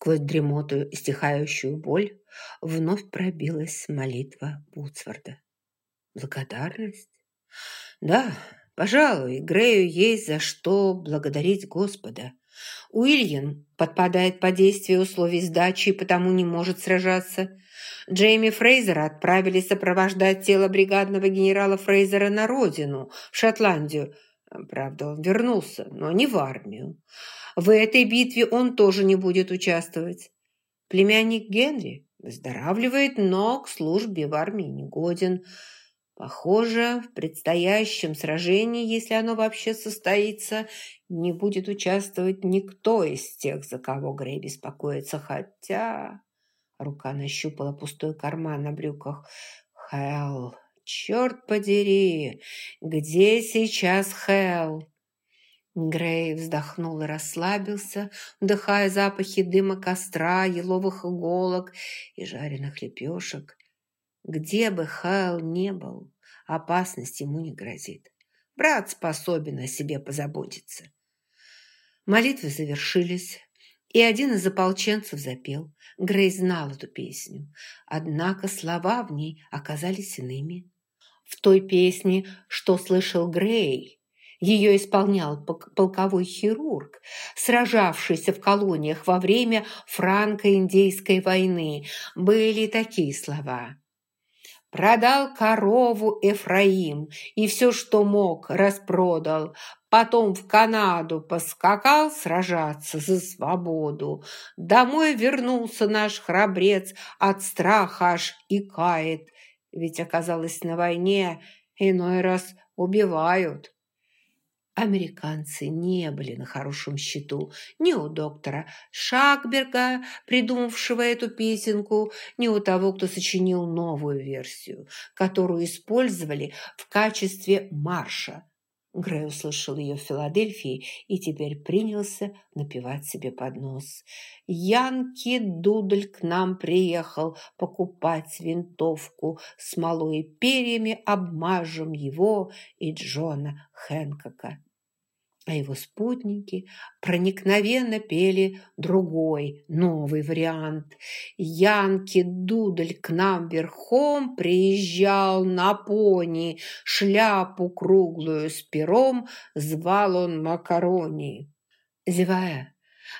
Сквозь дремотую и стихающую боль вновь пробилась молитва Бутсворда. Благодарность? Да, пожалуй, Грею есть за что благодарить Господа. Уильям подпадает под действие условий сдачи и потому не может сражаться. Джейми Фрейзера отправили сопровождать тело бригадного генерала Фрейзера на родину, в Шотландию. Правда, он вернулся, но не в армию. В этой битве он тоже не будет участвовать. Племянник Генри выздоравливает, но к службе в армии не годен. Похоже, в предстоящем сражении, если оно вообще состоится, не будет участвовать никто из тех, за кого Грей беспокоится, хотя... Рука нащупала пустой карман на брюках. «Хелл, черт подери, где сейчас Хелл?» Грей вздохнул и расслабился, вдыхая запахи дыма костра, еловых иголок и жареных лепешек. Где бы Хайл не был, опасность ему не грозит. Брат способен о себе позаботиться. Молитвы завершились, и один из ополченцев запел. Грей знал эту песню, однако слова в ней оказались иными. В той песне, что слышал Грей, ее исполнял полковой хирург, сражавшийся в колониях во время франко-индейской войны. Были такие слова – Продал корову Эфраим и все, что мог, распродал. Потом в Канаду поскакал сражаться за свободу. Домой вернулся наш храбрец, от страха аж и кает. Ведь оказалось на войне иной раз убивают. Американцы не были на хорошем счету. Ни у доктора Шакберга, придумавшего эту песенку, ни у того, кто сочинил новую версию, которую использовали в качестве марша. Грей услышал ее в Филадельфии и теперь принялся напевать себе под нос. «Янки Дудль к нам приехал покупать винтовку, смолой и перьями обмажем его и Джона Хэнкока» а его спутники проникновенно пели другой, новый вариант. Янки Дудль к нам верхом приезжал на пони, шляпу круглую с пером звал он Макарони. Зевая,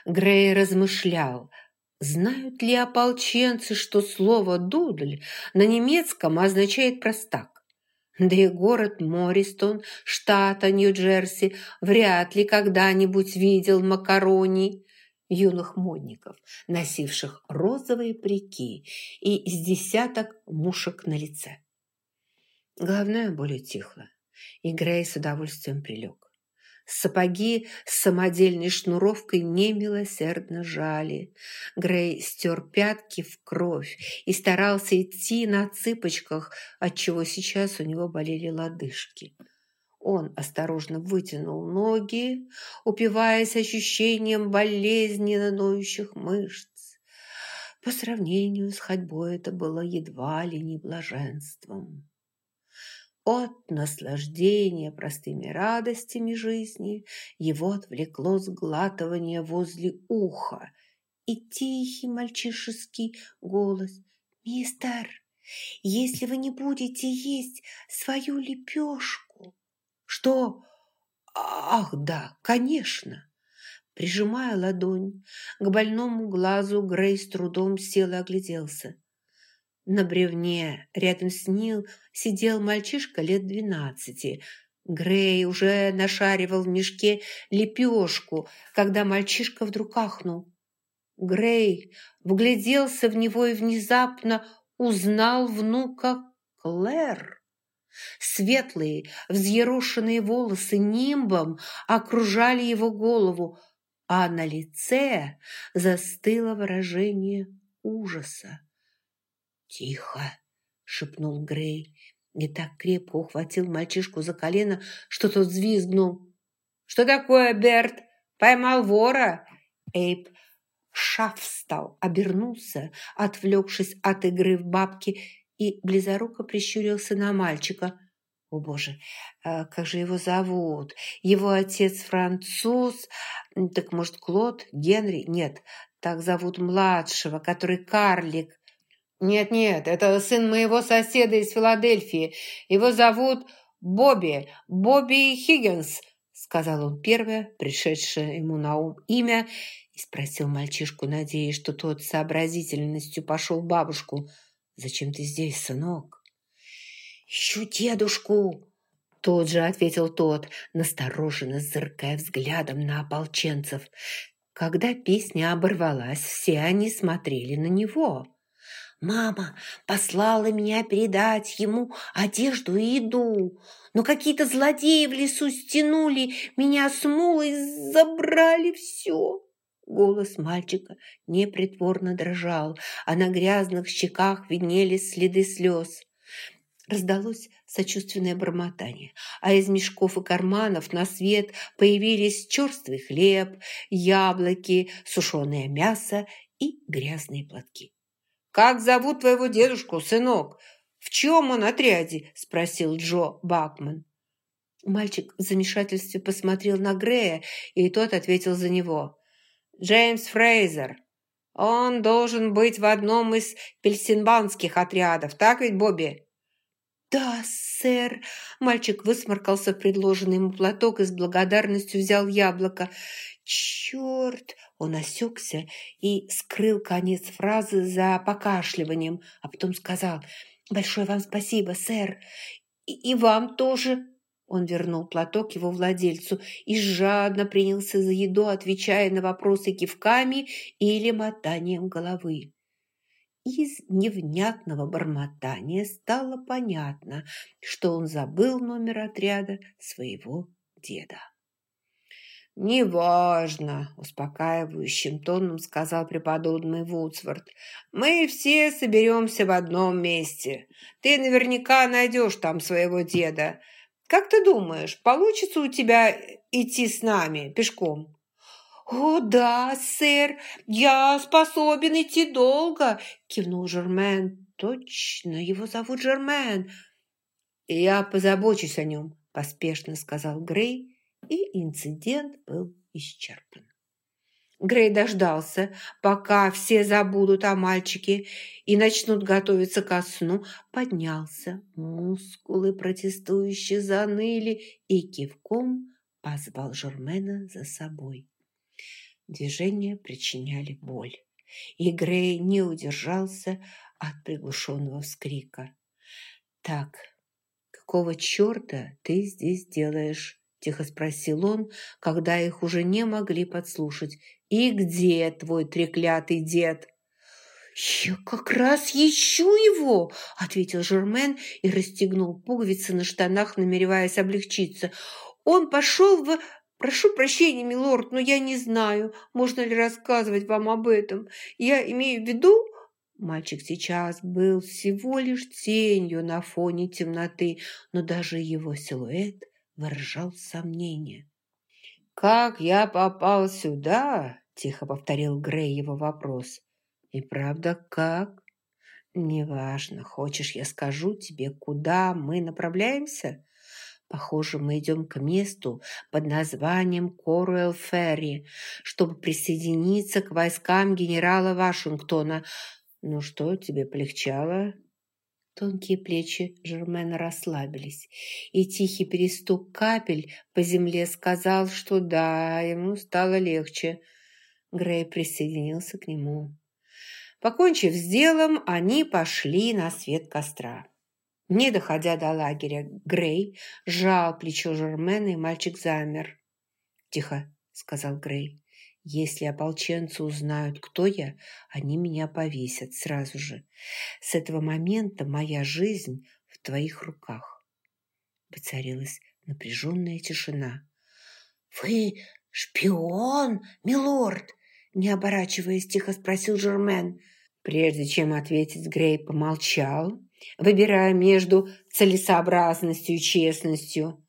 Грей размышлял, знают ли ополченцы, что слово «дудль» на немецком означает «простак». Да и город Мористон, штата Нью-Джерси, вряд ли когда-нибудь видел макарони юных модников, носивших розовые прики и с десяток мушек на лице. Главное, более тихо, и Грей с удовольствием прилег. Сапоги с самодельной шнуровкой немилосердно жали. Грей стер пятки в кровь и старался идти на цыпочках, отчего сейчас у него болели лодыжки. Он осторожно вытянул ноги, упиваясь ощущением болезненно ноющих мышц. По сравнению с ходьбой это было едва ли не блаженством от наслаждения простыми радостями жизни его отвлекло сглатывание возле уха и тихий мальчишеский голос «Мистер, если вы не будете есть свою лепешку...» «Что? Ах, да, конечно!» Прижимая ладонь к больному глазу, Грей с трудом сел и огляделся. На бревне рядом с ним сидел мальчишка лет двенадцати. Грей уже нашаривал в мешке лепешку, когда мальчишка вдруг ахнул. Грей вгляделся в него и внезапно узнал внука Клэр. Светлые, взъерошенные волосы нимбом окружали его голову, а на лице застыло выражение ужаса. «Тихо!» – шепнул Грей и так крепко ухватил мальчишку за колено, что тот взвизгнул. «Что такое, Берт? Поймал вора?» Эйб шаф встал, обернулся, отвлекшись от игры в бабки, и близоруко прищурился на мальчика. О боже, а как же его зовут? Его отец француз, так может Клод, Генри? Нет, так зовут младшего, который карлик. Нет-нет, это сын моего соседа из Филадельфии. Его зовут Бобби, Бобби Хиггинс, сказал он первое, пришедшее ему на ум имя, и спросил мальчишку, надеясь, что тот сообразительностью пошел бабушку. «Зачем ты здесь, сынок?» «Ищу дедушку!» Тот же ответил тот, настороженно зыркая взглядом на ополченцев. Когда песня оборвалась, все они смотрели на него. «Мама послала меня передать ему одежду и еду, но какие-то злодеи в лесу стянули меня с мулой, забрали все». Голос мальчика непритворно дрожал, а на грязных щеках виднелись следы слез. Раздалось сочувственное бормотание, а из мешков и карманов на свет появились черствый хлеб, яблоки, сушеное мясо и грязные платки. «Как зовут твоего дедушку, сынок? В чем он отряде?» – спросил Джо Бакман. Мальчик в замешательстве посмотрел на Грея, и тот ответил за него. «Джеймс Фрейзер. Он должен быть в одном из пельсинбанских отрядов, так ведь, Бобби?» «Да, сэр!» Мальчик высморкался в предложенный ему платок и с благодарностью взял яблоко. «Черт!» Он осекся и скрыл конец фразы за покашливанием, а потом сказал «Большое вам спасибо, сэр! И, и вам тоже!» Он вернул платок его владельцу и жадно принялся за еду, отвечая на вопросы кивками или мотанием головы. Из невнятного бормотания стало понятно, что он забыл номер отряда своего деда. «Неважно», – успокаивающим тоном сказал преподобный Вудсворт. «Мы все соберемся в одном месте. Ты наверняка найдешь там своего деда. Как ты думаешь, получится у тебя идти с нами пешком?» «О, да, сэр, я способен идти долго», – кивнул Жермен. «Точно, его зовут Жермен». «Я позабочусь о нем», – поспешно сказал Грей, и инцидент был исчерпан. Грей дождался, пока все забудут о мальчике и начнут готовиться ко сну, поднялся, мускулы протестующие заныли и кивком позвал Жермена за собой. Движения причиняли боль, и Грей не удержался от приглушенного вскрика. «Так, какого черта ты здесь делаешь?» – тихо спросил он, когда их уже не могли подслушать. «И где твой треклятый дед?» «Я как раз ищу его!» – ответил Жермен и расстегнул пуговицы на штанах, намереваясь облегчиться. «Он пошел в «Прошу прощения, милорд, но я не знаю, можно ли рассказывать вам об этом. Я имею в виду...» Мальчик сейчас был всего лишь тенью на фоне темноты, но даже его силуэт выражал сомнение. «Как я попал сюда?» – тихо повторил Грей его вопрос. «И правда, как?» «Неважно, хочешь, я скажу тебе, куда мы направляемся?» Похоже, мы идем к месту под названием Коруэлл Ферри, чтобы присоединиться к войскам генерала Вашингтона. Ну что, тебе полегчало?» Тонкие плечи Жермена расслабились, и тихий перестук капель по земле сказал, что да, ему стало легче. Грей присоединился к нему. Покончив с делом, они пошли на свет костра. Не доходя до лагеря, Грей сжал плечо Жермена, и мальчик замер. «Тихо», — сказал Грей. «Если ополченцы узнают, кто я, они меня повесят сразу же. С этого момента моя жизнь в твоих руках». Воцарилась напряженная тишина. «Вы шпион, милорд?» Не оборачиваясь, тихо спросил Жермен. Прежде чем ответить, Грей помолчал, выбирая между целесообразностью и честностью.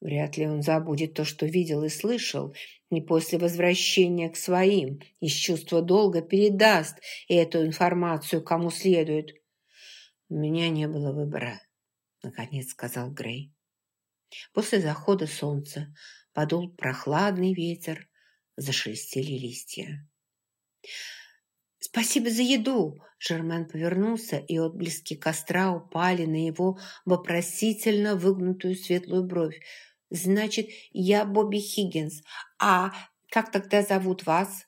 Вряд ли он забудет то, что видел и слышал, и после возвращения к своим из чувства долга передаст эту информацию кому следует. «У меня не было выбора», — наконец сказал Грей. После захода солнца подул прохладный ветер, зашелестели листья. «Спасибо за еду!» Жермен повернулся, и отблески костра упали на его вопросительно выгнутую светлую бровь. «Значит, я Бобби Хиггинс. А как тогда зовут вас?»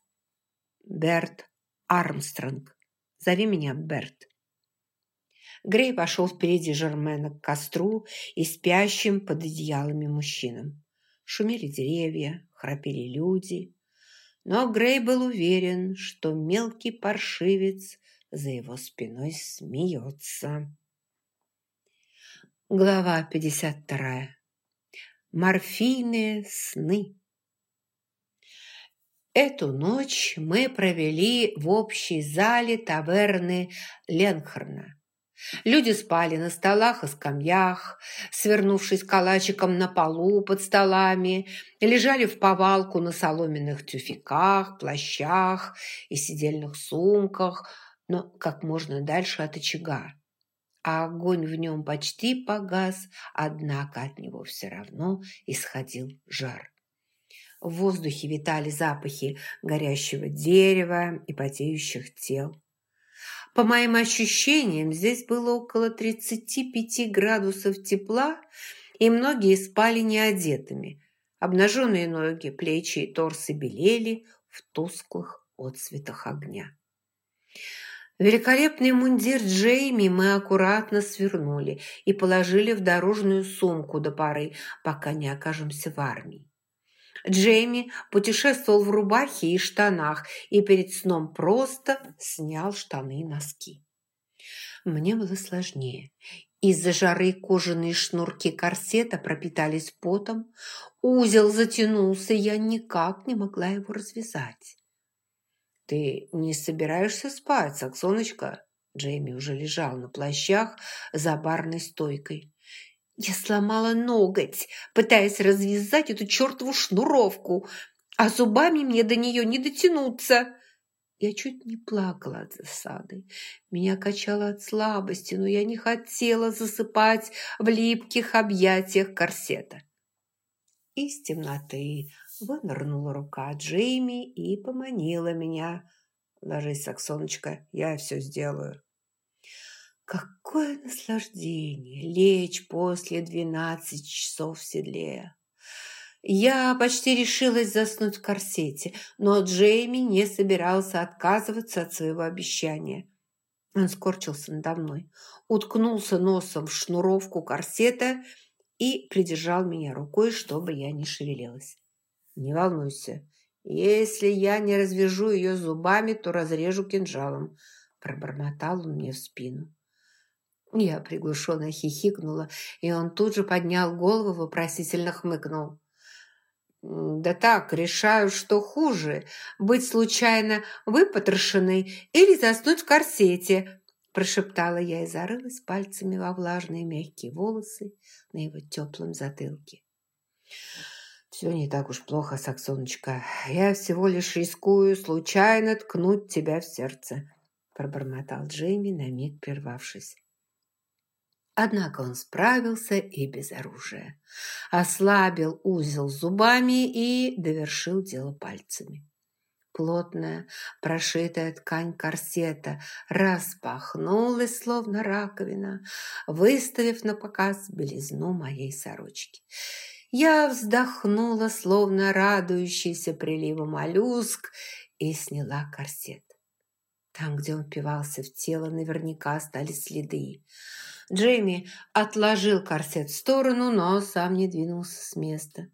«Берт Армстронг. Зови меня Берт». Грей пошел впереди Жермена к костру и спящим под одеялами мужчинам. Шумели деревья, храпели люди. Но Грей был уверен, что мелкий паршивец за его спиной смеется. Глава 52. Морфийные сны. Эту ночь мы провели в общей зале таверны Ленхорна. Люди спали на столах и скамьях, свернувшись калачиком на полу под столами, лежали в повалку на соломенных тюфяках, плащах и сидельных сумках, но как можно дальше от очага. А огонь в нем почти погас, однако от него все равно исходил жар. В воздухе витали запахи горящего дерева и потеющих тел. По моим ощущениям, здесь было около 35 градусов тепла, и многие спали неодетыми. Обнаженные ноги, плечи и торсы белели в тусклых отцветах огня. Великолепный мундир Джейми мы аккуратно свернули и положили в дорожную сумку до поры, пока не окажемся в армии. Джейми путешествовал в рубахе и штанах и перед сном просто снял штаны и носки. Мне было сложнее. Из-за жары кожаные шнурки корсета пропитались потом, узел затянулся, я никак не могла его развязать. «Ты не собираешься спать, Саксоночка?» Джейми уже лежал на плащах за барной стойкой. Я сломала ноготь, пытаясь развязать эту чертову шнуровку, а зубами мне до нее не дотянуться. Я чуть не плакала от засады. Меня качало от слабости, но я не хотела засыпать в липких объятиях корсета. Из темноты вынырнула рука Джейми и поманила меня. «Ложись, Саксоночка, я все сделаю». Какое наслаждение лечь после двенадцати часов в седле. Я почти решилась заснуть в корсете, но Джейми не собирался отказываться от своего обещания. Он скорчился надо мной, уткнулся носом в шнуровку корсета и придержал меня рукой, чтобы я не шевелилась. «Не волнуйся, если я не развяжу ее зубами, то разрежу кинжалом», пробормотал он мне в спину. Я приглушенно хихикнула, и он тут же поднял голову, вопросительно хмыкнул. «Да так, решаю, что хуже – быть случайно выпотрошенной или заснуть в корсете», – прошептала я и зарылась пальцами во влажные мягкие волосы на его теплом затылке. «Все не так уж плохо, Саксоночка. Я всего лишь рискую случайно ткнуть тебя в сердце», – пробормотал Джейми, на миг прервавшись. Однако он справился и без оружия. Ослабил узел зубами и довершил дело пальцами. Плотная, прошитая ткань корсета распахнулась, словно раковина, выставив на показ белизну моей сорочки. Я вздохнула, словно радующийся приливом моллюск, и сняла корсет. Там, где он впивался в тело, наверняка остались следы. Джейми отложил корсет в сторону, но сам не двинулся с места.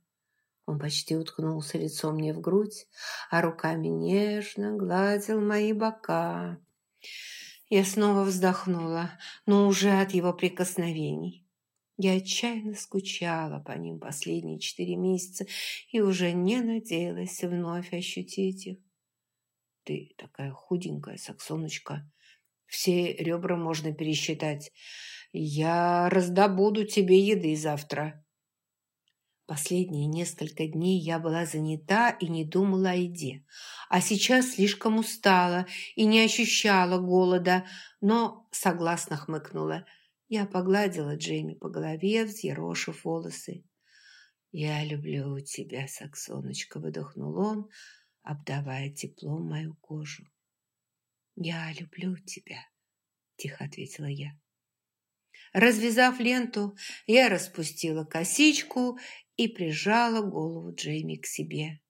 Он почти уткнулся лицом мне в грудь, а руками нежно гладил мои бока. Я снова вздохнула, но уже от его прикосновений. Я отчаянно скучала по ним последние четыре месяца и уже не надеялась вновь ощутить их. Ты такая худенькая, Саксоночка. Все ребра можно пересчитать. Я раздобуду тебе еды завтра. Последние несколько дней я была занята и не думала о еде. А сейчас слишком устала и не ощущала голода, но согласно хмыкнула. Я погладила Джейми по голове, взъерошив волосы. «Я люблю тебя, Саксоночка», — выдохнул он, обдавая теплом мою кожу. «Я люблю тебя», — тихо ответила я. Развязав ленту, я распустила косичку и прижала голову Джейми к себе,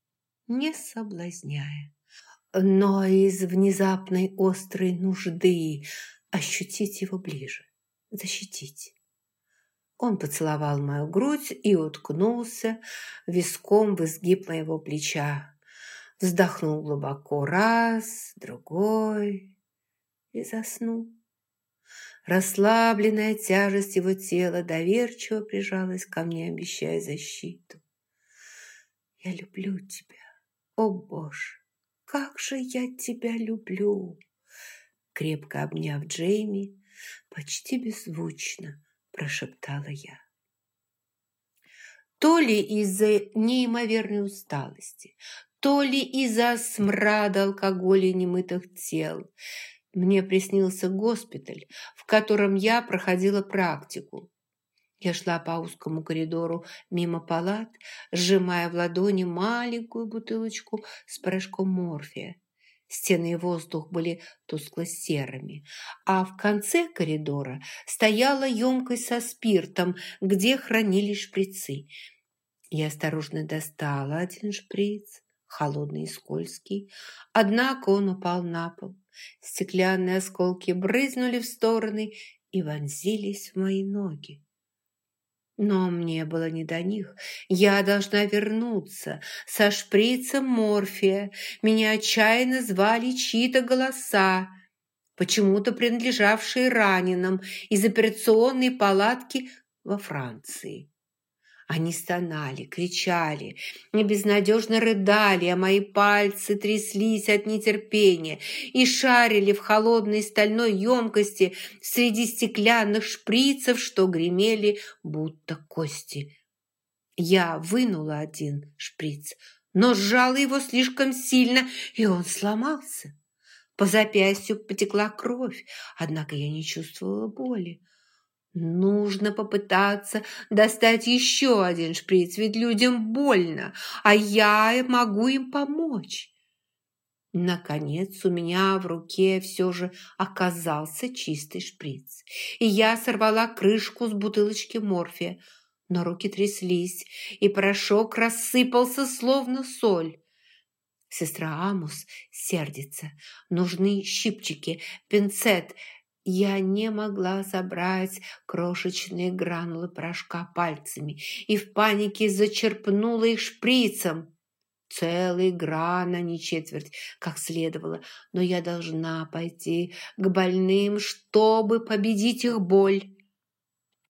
не соблазняя, но из внезапной острой нужды ощутить его ближе, защитить. Он поцеловал мою грудь и уткнулся виском в изгиб моего плеча. Вздохнул глубоко раз, другой и заснул. Расслабленная тяжесть его тела доверчиво прижалась ко мне, обещая защиту. «Я люблю тебя, о Боже, как же я тебя люблю!» Крепко обняв Джейми, почти беззвучно прошептала я. То ли из-за неимоверной усталости, то ли из-за смрада алкоголя и немытых тел, мне приснился госпиталь, в котором я проходила практику. Я шла по узкому коридору мимо палат, сжимая в ладони маленькую бутылочку с порошком морфия. Стены и воздух были тускло-серыми, а в конце коридора стояла емкость со спиртом, где хранились шприцы. Я осторожно достала один шприц, холодный и скользкий, однако он упал на пол. Стеклянные осколки брызнули в стороны и вонзились в мои ноги. Но мне было не до них. Я должна вернуться со шприцем морфия. Меня отчаянно звали чьи-то голоса, почему-то принадлежавшие раненым из операционной палатки во Франции. Они стонали, кричали, безнадежно рыдали, а мои пальцы тряслись от нетерпения и шарили в холодной стальной емкости среди стеклянных шприцев, что гремели, будто кости. Я вынула один шприц, но сжала его слишком сильно, и он сломался. По запястью потекла кровь, однако я не чувствовала боли. Нужно попытаться достать еще один шприц, ведь людям больно, а я могу им помочь. Наконец у меня в руке все же оказался чистый шприц, и я сорвала крышку с бутылочки морфия, но руки тряслись, и порошок рассыпался, словно соль. Сестра Амус сердится. Нужны щипчики, пинцет – я не могла забрать крошечные гранулы порошка пальцами и в панике зачерпнула их шприцем. Целый гран, а не четверть, как следовало, но я должна пойти к больным, чтобы победить их боль.